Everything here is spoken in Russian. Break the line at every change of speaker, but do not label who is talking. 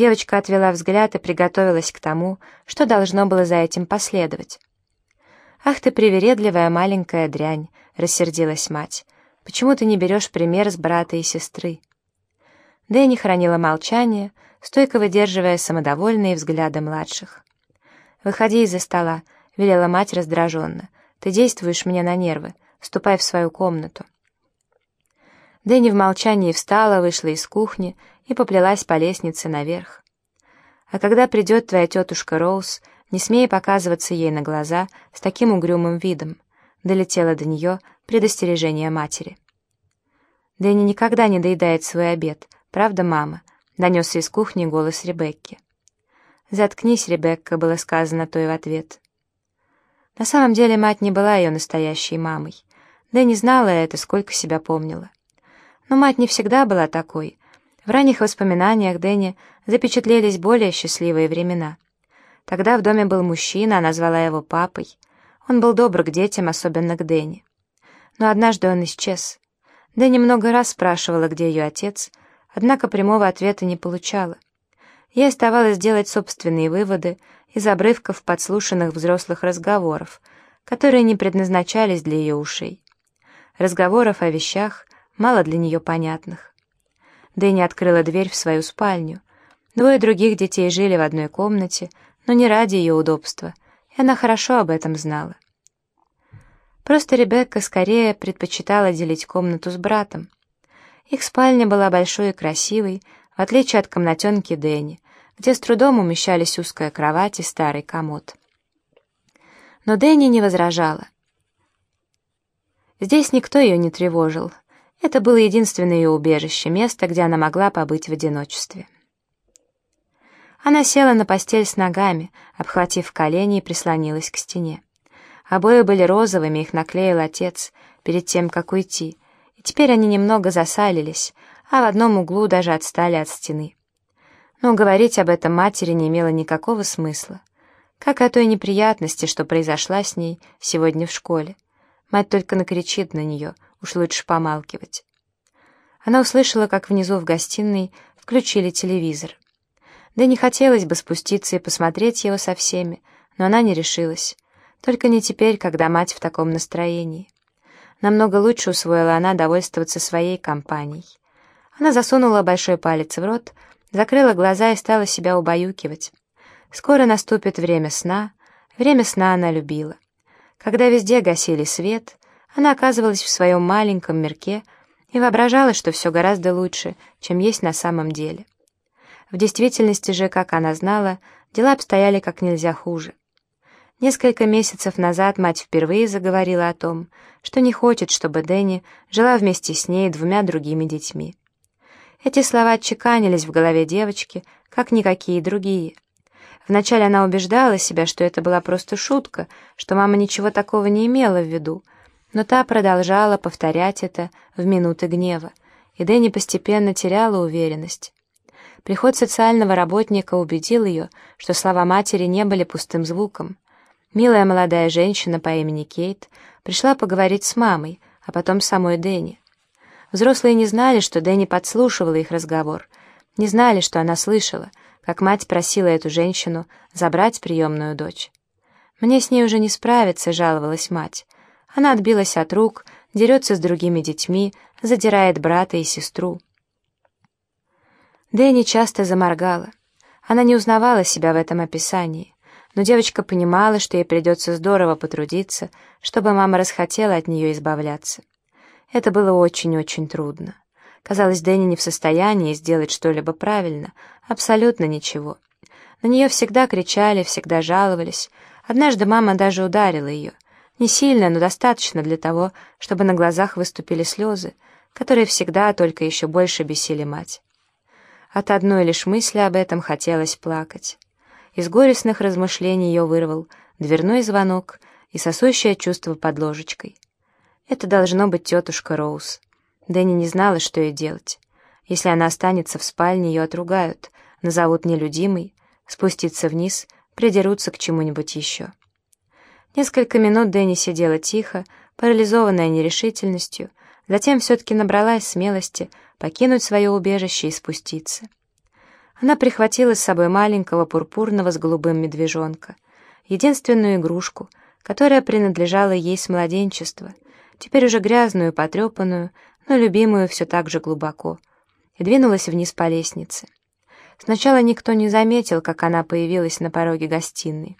Девочка отвела взгляд и приготовилась к тому, что должно было за этим последовать. «Ах ты привередливая маленькая дрянь!» — рассердилась мать. «Почему ты не берешь пример с брата и сестры?» Дэнни хранила молчание, стойко выдерживая самодовольные взгляды младших. «Выходи из-за стола», — велела мать раздраженно. «Ты действуешь мне на нервы. Ступай в свою комнату». Дэнни в молчании встала, вышла из кухни и поплелась по лестнице наверх. «А когда придет твоя тетушка Роуз, не смей показываться ей на глаза с таким угрюмым видом», долетело до нее предостережение матери. «Дэнни никогда не доедает свой обед, правда, мама?» донесся из кухни голос Ребекки. «Заткнись, Ребекка», — было сказано той в ответ. На самом деле мать не была ее настоящей мамой. Да знала это, сколько себя помнила. Но мать не всегда была такой. В ранних воспоминаниях Дэнни запечатлелись более счастливые времена. Тогда в доме был мужчина, она звала его папой. Он был добр к детям, особенно к Дэнни. Но однажды он исчез. Дэнни много раз спрашивала, где ее отец, однако прямого ответа не получала. Ей оставалось делать собственные выводы из обрывков подслушанных взрослых разговоров, которые не предназначались для ее ушей. Разговоров о вещах, мало для нее понятных. Дэнни открыла дверь в свою спальню. Двое других детей жили в одной комнате, но не ради ее удобства, и она хорошо об этом знала. Просто Ребекка скорее предпочитала делить комнату с братом. Их спальня была большой и красивой, в отличие от комнатенки Дэнни, где с трудом умещались узкая кровать и старый комод. Но Дэнни не возражала. Здесь никто ее не тревожил. Это было единственное ее убежище, место, где она могла побыть в одиночестве. Она села на постель с ногами, обхватив колени и прислонилась к стене. Обои были розовыми, их наклеил отец перед тем, как уйти, и теперь они немного засалились, а в одном углу даже отстали от стены. Но говорить об этом матери не имело никакого смысла, как о той неприятности, что произошла с ней сегодня в школе. Мать только накричит на нее, уж лучше помалкивать. Она услышала, как внизу в гостиной включили телевизор. Да не хотелось бы спуститься и посмотреть его со всеми, но она не решилась. Только не теперь, когда мать в таком настроении. Намного лучше усвоила она довольствоваться своей компанией. Она засунула большой палец в рот, закрыла глаза и стала себя убаюкивать. Скоро наступит время сна. Время сна она любила. Когда везде гасили свет, она оказывалась в своем маленьком мирке и воображала, что все гораздо лучше, чем есть на самом деле. В действительности же, как она знала, дела обстояли как нельзя хуже. Несколько месяцев назад мать впервые заговорила о том, что не хочет, чтобы Дэнни жила вместе с ней и двумя другими детьми. Эти слова отчеканились в голове девочки, как никакие другие. Вначале она убеждала себя, что это была просто шутка, что мама ничего такого не имела в виду, но та продолжала повторять это в минуты гнева, и Дэнни постепенно теряла уверенность. Приход социального работника убедил ее, что слова матери не были пустым звуком. Милая молодая женщина по имени Кейт пришла поговорить с мамой, а потом с самой Дэнни. Взрослые не знали, что Дэнни подслушивала их разговор, не знали, что она слышала, как мать просила эту женщину забрать приемную дочь. «Мне с ней уже не справиться», — жаловалась мать. Она отбилась от рук, дерется с другими детьми, задирает брата и сестру. Дэнни часто заморгала. Она не узнавала себя в этом описании, но девочка понимала, что ей придется здорово потрудиться, чтобы мама расхотела от нее избавляться. Это было очень-очень трудно. Казалось, Дэнни не в состоянии сделать что-либо правильно, абсолютно ничего. На нее всегда кричали, всегда жаловались. Однажды мама даже ударила ее. Не сильно, но достаточно для того, чтобы на глазах выступили слезы, которые всегда только еще больше бесили мать. От одной лишь мысли об этом хотелось плакать. Из горестных размышлений ее вырвал дверной звонок и сосущее чувство под ложечкой. Это должно быть тетушка Роуз. Дэнни не знала, что ей делать. Если она останется в спальне, ее отругают, назовут нелюдимой, спуститься вниз, придерутся к чему-нибудь еще. Несколько минут Дэнни сидела тихо, парализованная нерешительностью, затем все-таки набралась смелости покинуть свое убежище и спуститься. Она прихватила с собой маленького пурпурного с голубым медвежонка, единственную игрушку, которая принадлежала ей с младенчества, теперь уже грязную, потрепанную, но любимую все так же глубоко, и двинулась вниз по лестнице. Сначала никто не заметил, как она появилась на пороге гостиной.